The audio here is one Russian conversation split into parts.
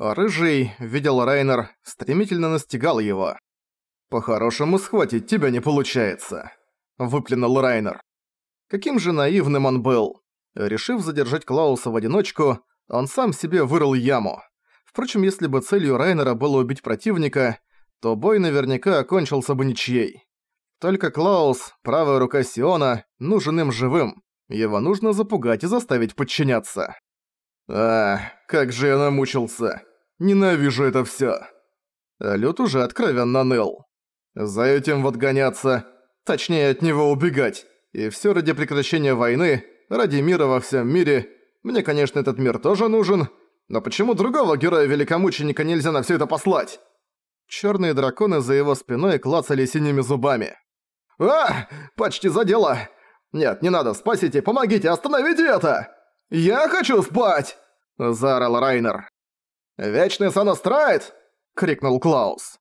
Рыжий, видел Райнер, стремительно настигал его. «По-хорошему схватить тебя не получается», — выплюнул Райнер. Каким же наивным он был. Решив задержать Клауса в одиночку, он сам себе вырыл яму. Впрочем, если бы целью Райнера было убить противника, то бой наверняка окончился бы ничьей. Только Клаус, правая рука Сиона, нужен им живым. Его нужно запугать и заставить подчиняться. А, как же я намучился. Ненавижу это всё. Лют уже откровенно ныл. За этим вот гоняться, точнее от него убегать. И всё ради прекращения войны, ради мира во всем мире. Мне, конечно, этот мир тоже нужен, но почему другого героя-великомученика нельзя на всё это послать? Чёрные драконы за его спиной клацали синими зубами. «А! Почти задело! Нет, не надо, спасите, помогите, остановите это! Я хочу спать!» – заорал Райнер. «Вечный сон устроит?» – крикнул Клаус.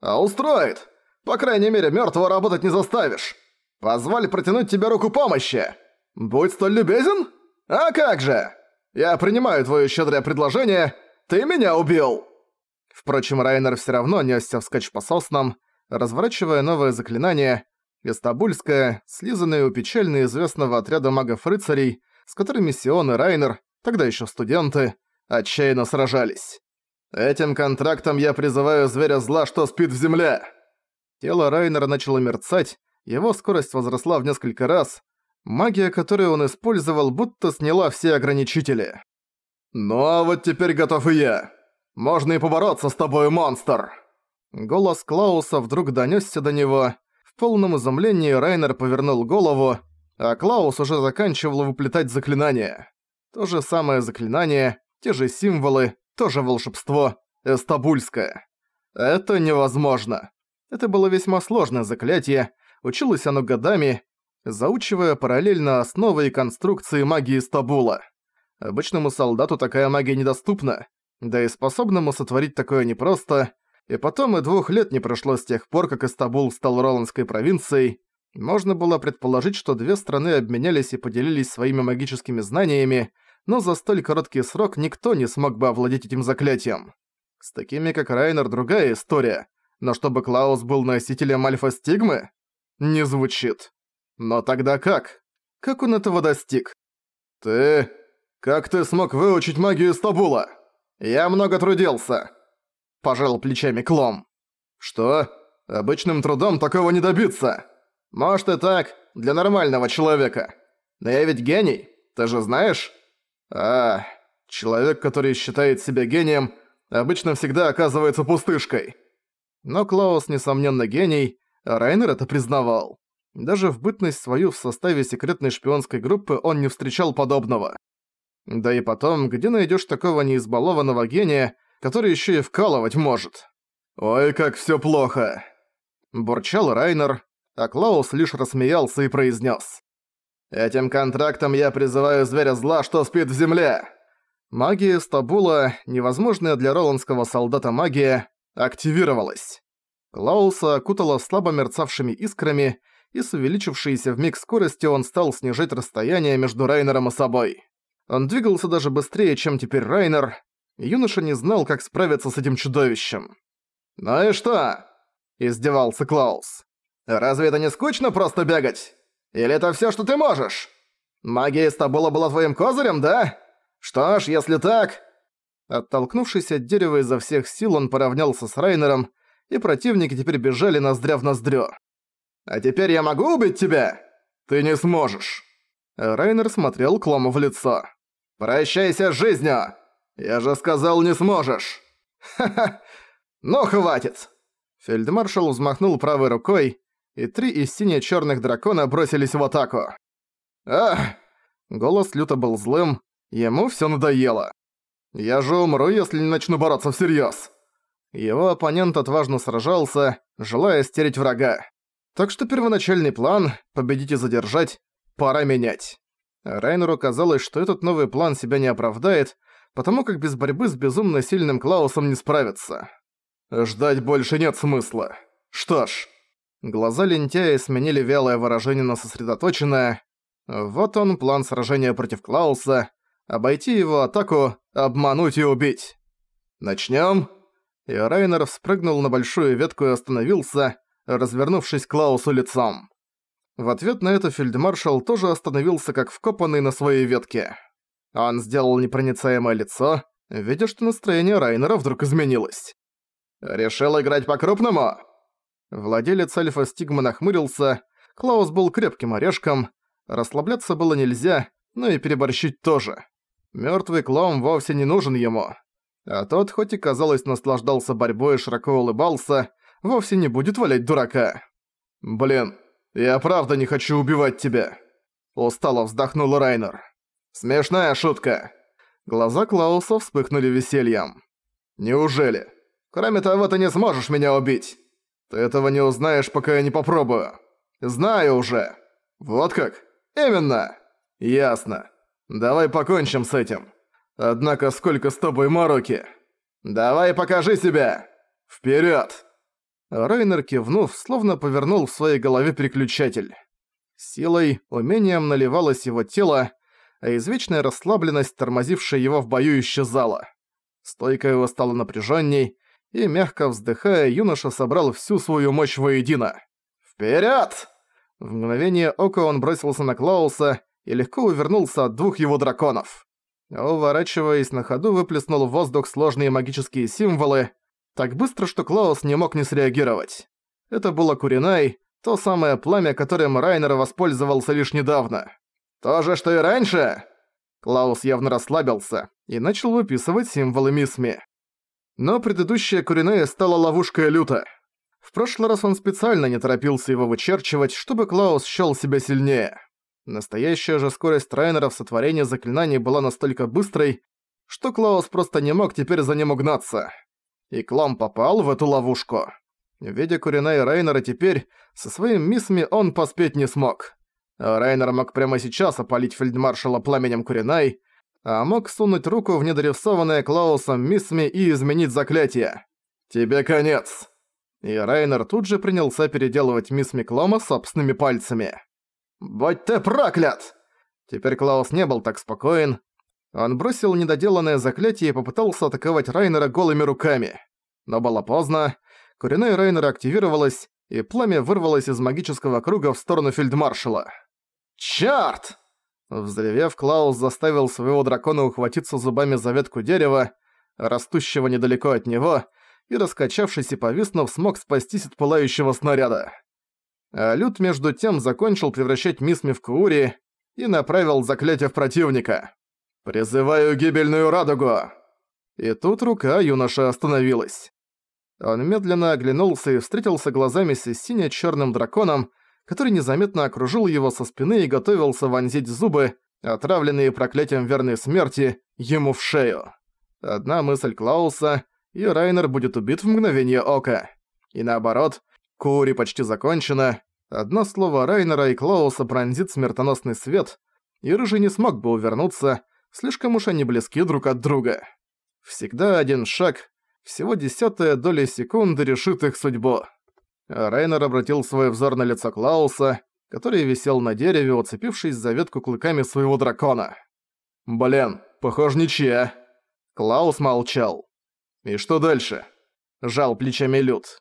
«А устроит! По крайней мере, мёртвого работать не заставишь! Позволь протянуть тебе руку помощи! Будь столь любезен? А как же!» Я принимаю твое щедрое предложение. Ты меня убил!» Впрочем, Райнер все равно несся вскачь по соснам, разворачивая новое заклинание Истабульское, слизанное у печально известного отряда магов-рыцарей, с которыми Сион и Райнер, тогда еще студенты, отчаянно сражались. «Этим контрактом я призываю зверя зла, что спит в земле!» Тело Райнера начало мерцать, его скорость возросла в несколько раз, Магия, которую он использовал, будто сняла все ограничители. «Ну а вот теперь готов и я. Можно и побороться с тобой, монстр!» Голос Клауса вдруг донёсся до него. В полном изумлении Райнер повернул голову, а Клаус уже заканчивал выплетать заклинание. То же самое заклинание, те же символы, то же волшебство, эстабульское. Это невозможно. Это было весьма сложное заклятие, училось оно годами, заучивая параллельно основы и конструкции магии Стабула. Обычному солдату такая магия недоступна, да и способному сотворить такое непросто, и потом и двух лет не прошло с тех пор, как Истабул стал Роландской провинцией, можно было предположить, что две страны обменялись и поделились своими магическими знаниями, но за столь короткий срок никто не смог бы овладеть этим заклятием. С такими, как Райнер, другая история, но чтобы Клаус был носителем альфа-стигмы? Не звучит. Но тогда как? Как он этого достиг? Ты... Как ты смог выучить магию Стабула? Я много трудился. Пожал плечами Клом. Что? Обычным трудом такого не добиться. Может и так, для нормального человека. Но я ведь гений, ты же знаешь? А, человек, который считает себя гением, обычно всегда оказывается пустышкой. Но Клаус, несомненно, гений, Райнер это признавал. Даже в бытность свою в составе секретной шпионской группы он не встречал подобного. Да и потом, где найдёшь такого неизбалованного гения, который ещё и вкалывать может? «Ой, как всё плохо!» Бурчал Райнер, а Клаус лишь рассмеялся и произнес: «Этим контрактом я призываю зверя зла, что спит в земле!» Магия Стабула, невозможная для роландского солдата магия, активировалась. Клауса окутала слабо мерцавшими искрами, и с увеличившейся вмиг скоростью он стал снижать расстояние между Райнером и собой. Он двигался даже быстрее, чем теперь Райнер, юноша не знал, как справиться с этим чудовищем. «Ну и что?» – издевался Клаус. «Разве это не скучно просто бегать? Или это всё, что ты можешь? Магия Стабула была твоим козырем, да? Что ж, если так...» Оттолкнувшись от дерева изо всех сил, он поравнялся с Райнером, и противники теперь бежали ноздря в ноздрё. А теперь я могу убить тебя? Ты не сможешь. Райнер смотрел Клому в лицо. Прощайся с жизнью. Я же сказал, не сможешь. Ха-ха. Ну хватит. Фельдмаршал взмахнул правой рукой, и три из сине-чёрных дракона бросились в атаку. Ах! Голос люто был злым, ему всё надоело. Я же умру, если не начну бороться всерьёз. Его оппонент отважно сражался, желая стереть врага. Так что первоначальный план — победить и задержать — пора менять. Райнеру казалось, что этот новый план себя не оправдает, потому как без борьбы с безумно сильным Клаусом не справиться. Ждать больше нет смысла. Что ж... Глаза лентяя сменили вялое выражение на сосредоточенное. Вот он, план сражения против Клауса. Обойти его атаку, обмануть и убить. «Начнём?» И Райнер спрыгнул на большую ветку и остановился, развернувшись к Клаусу лицом. В ответ на это фельдмаршал тоже остановился как вкопанный на своей ветке. Он сделал непроницаемое лицо, видя, что настроение Райнера вдруг изменилось. «Решил играть по-крупному?» Владелец Альфа Стигма нахмурился, Клаус был крепким орешком, расслабляться было нельзя, но и переборщить тоже. Мёртвый клоун вовсе не нужен ему. А тот, хоть и казалось наслаждался борьбой и широко улыбался, вовсе не будет валять дурака. «Блин, я правда не хочу убивать тебя!» Устало вздохнул Райнер. «Смешная шутка!» Глаза Клауса вспыхнули весельем. «Неужели? Кроме того, ты не сможешь меня убить! Ты этого не узнаешь, пока я не попробую! Знаю уже! Вот как? Именно! Ясно. Давай покончим с этим. Однако сколько с тобой мороки? Давай покажи себя! Вперед! Райнер кивнув, словно повернул в своей голове переключатель. Силой, умением наливалось его тело, а извечная расслабленность, тормозившая его в бою, исчезала. Стойка его стала напряженней, и, мягко вздыхая, юноша собрал всю свою мощь воедино. «Вперёд!» В мгновение ока он бросился на Клауса и легко увернулся от двух его драконов. Уворачиваясь на ходу, выплеснул в воздух сложные магические символы, так быстро, что Клаус не мог не среагировать. Это было Куринай, то самое пламя, которым Райнер воспользовался лишь недавно. «То же, что и раньше!» Клаус явно расслабился и начал выписывать символы Мисми. Но предыдущая Куриная стала ловушкой люто. В прошлый раз он специально не торопился его вычерчивать, чтобы Клаус счёл себя сильнее. Настоящая же скорость Райнера в сотворении заклинаний была настолько быстрой, что Клаус просто не мог теперь за ним угнаться. И Клом попал в эту ловушку. Видя Курина Райнера теперь, со своим мисми он поспеть не смог. Райнер мог прямо сейчас опалить фельдмаршала пламенем Куринай, а мог сунуть руку в недорисованное Клаусом Мисми и изменить заклятие. «Тебе конец!» И Райнер тут же принялся переделывать Мисми Клома собственными пальцами. «Будь ты проклят!» Теперь Клаус не был так спокоен. Он бросил недоделанное заклятие и попытался атаковать Райнера голыми руками. Но было поздно. Куриная Райнера активировалась, и пламя вырвалось из магического круга в сторону фельдмаршала. «Чёрт!» Взревев, Клаус заставил своего дракона ухватиться зубами за ветку дерева, растущего недалеко от него, и, раскачавшись и повиснув, смог спастись от пылающего снаряда. А Люд между тем закончил превращать Мисми в Куури и направил заклятие в противника. «Призываю гибельную радугу!» И тут рука юноша остановилась. Он медленно оглянулся и встретился глазами с сине-чёрным драконом, который незаметно окружил его со спины и готовился вонзить зубы, отравленные проклятием верной смерти, ему в шею. Одна мысль Клауса, и Райнер будет убит в мгновение ока. И наоборот, Кури почти закончена, одно слово Райнера и Клауса пронзит смертоносный свет, и Рыжий не смог бы увернуться, слишком уж они близки друг от друга. Всегда один шаг, всего десятая доля секунды решит их судьбу. Райнер обратил свой взор на лицо Клауса, который висел на дереве, уцепившись за ветку клыками своего дракона. «Блин, похоже, ничья». Клаус молчал. «И что дальше?» Жал плечами Люд.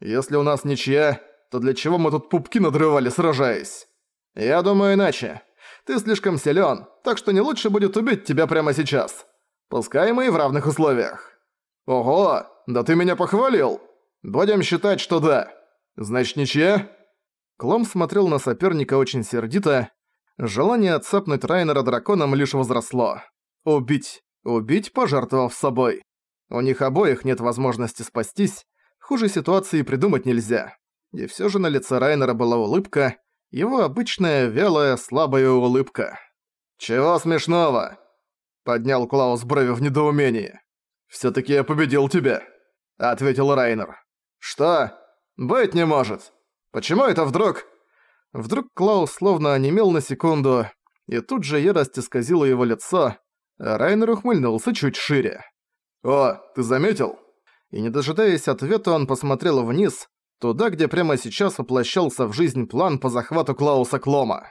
«Если у нас ничья, то для чего мы тут пупки надрывали, сражаясь?» «Я думаю иначе. Ты слишком силен, так что не лучше будет убить тебя прямо сейчас. Пускай мы и в равных условиях». «Ого, да ты меня похвалил!» «Будем считать, что да. Значит, ничья?» Клом смотрел на соперника очень сердито. Желание отцапнуть Райнера драконом лишь возросло. Убить. Убить, пожертвовав собой. У них обоих нет возможности спастись. Хуже ситуации придумать нельзя. И всё же на лице Райнера была улыбка, его обычная вялая, слабая улыбка. «Чего смешного?» Поднял Клаус брови в недоумении. «Всё-таки я победил тебя», — ответил Райнер. «Что? Быть не может! Почему это вдруг?» Вдруг Клаус словно онемел на секунду, и тут же ярость исказила его лицо, а Райнер ухмыльнулся чуть шире. «О, ты заметил?» И не дожидаясь ответа, он посмотрел вниз, туда, где прямо сейчас воплощался в жизнь план по захвату Клауса Клома.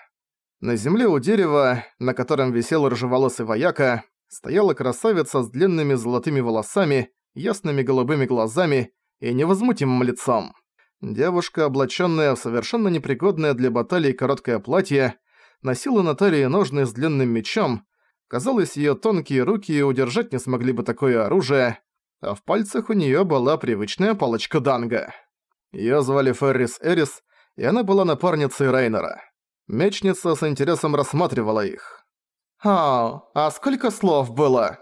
На земле у дерева, на котором висел рыжеволосый вояка, стояла красавица с длинными золотыми волосами ясными голубыми глазами и невозмутимым лицом. Девушка, облаченная в совершенно непригодное для баталии короткое платье, носила на талии ножны с длинным мечом. Казалось, ее тонкие руки удержать не смогли бы такое оружие, а в пальцах у нее была привычная палочка Данга. Ее звали Феррис Эрис, и она была напарницей Рейнера. Мечница с интересом рассматривала их. «А, а сколько слов было?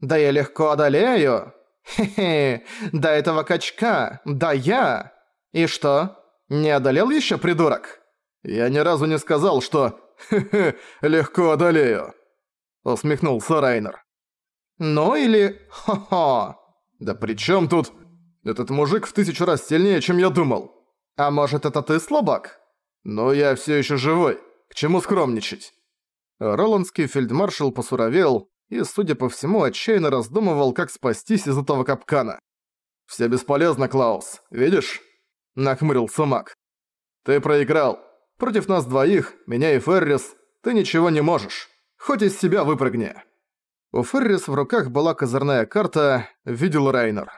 Да я легко одолею! Хе-хе, до этого качка, да я! И что, не одолел еще придурок?» «Я ни разу не сказал, что «Хе-хе, легко одолею!» Усмехнулся Райнер. «Ну или хо-хо!» «Да при чем тут? Этот мужик в тысячу раз сильнее, чем я думал!» «А может, это ты слабак?» «Но я все еще живой. К чему скромничать?» Роландский фельдмаршал посуровел и, судя по всему, отчаянно раздумывал, как спастись из этого капкана. «Все бесполезно, Клаус, видишь?» – нахмурился маг. «Ты проиграл. Против нас двоих, меня и Феррис, ты ничего не можешь. Хоть из себя выпрыгни». У Феррис в руках была козырная карта, видел Райнер.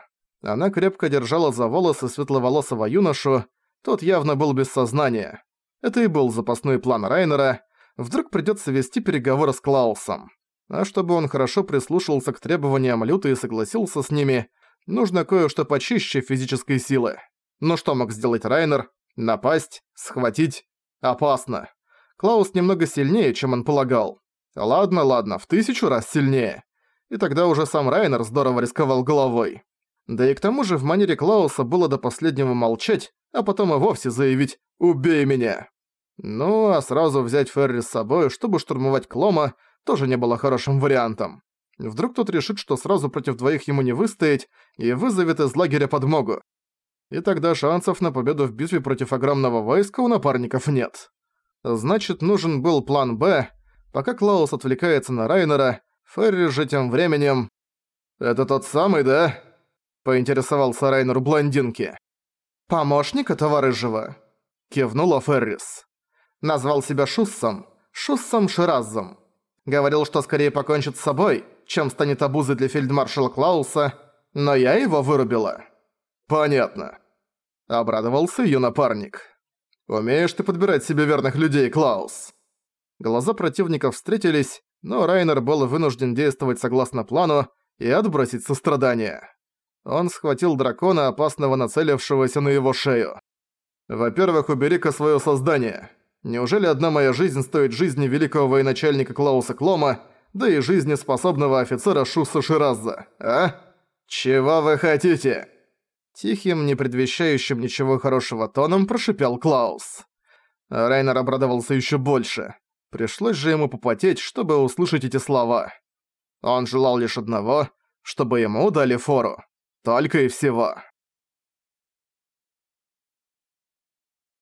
Она крепко держала за волосы светловолосого юношу, тот явно был без сознания. Это и был запасной план Райнера. Вдруг придётся вести переговоры с Клаусом. А чтобы он хорошо прислушался к требованиям Люты и согласился с ними, нужно кое-что почище физической силы. Ну что мог сделать Райнер? Напасть? Схватить? Опасно. Клаус немного сильнее, чем он полагал. Ладно, ладно, в тысячу раз сильнее. И тогда уже сам Райнер здорово рисковал головой. Да и к тому же в манере Клауса было до последнего молчать, а потом и вовсе заявить «Убей меня!». Ну, а сразу взять Ферри с собой, чтобы штурмовать Клома, тоже не было хорошим вариантом. Вдруг тот решит, что сразу против двоих ему не выстоять, и вызовет из лагеря подмогу и тогда шансов на победу в битве против огромного войска у напарников нет. Значит, нужен был план «Б», пока Клаус отвлекается на Райнера, Ферри же тем временем... «Это тот самый, да?» — поинтересовался Райнер блондинки. «Помощник этого рыжего», — кивнула Феррис. Назвал себя Шуссом, Шуссом Ширазом. Говорил, что скорее покончит с собой, чем станет обузой для фельдмаршала Клауса, но я его вырубила. «Понятно», Обрадовался её напарник. «Умеешь ты подбирать себе верных людей, Клаус!» Глаза противников встретились, но Райнер был вынужден действовать согласно плану и отбросить сострадание. Он схватил дракона, опасного нацелившегося на его шею. «Во-первых, убери-ка своё создание. Неужели одна моя жизнь стоит жизни великого военачальника Клауса Клома, да и жизни способного офицера Шуса Шираза, а? Чего вы хотите?» Тихим, не предвещающим ничего хорошего тоном прошипел Клаус. Райнер обрадовался еще больше. Пришлось же ему попотеть, чтобы услышать эти слова. Он желал лишь одного, чтобы ему дали фору. Только и всего.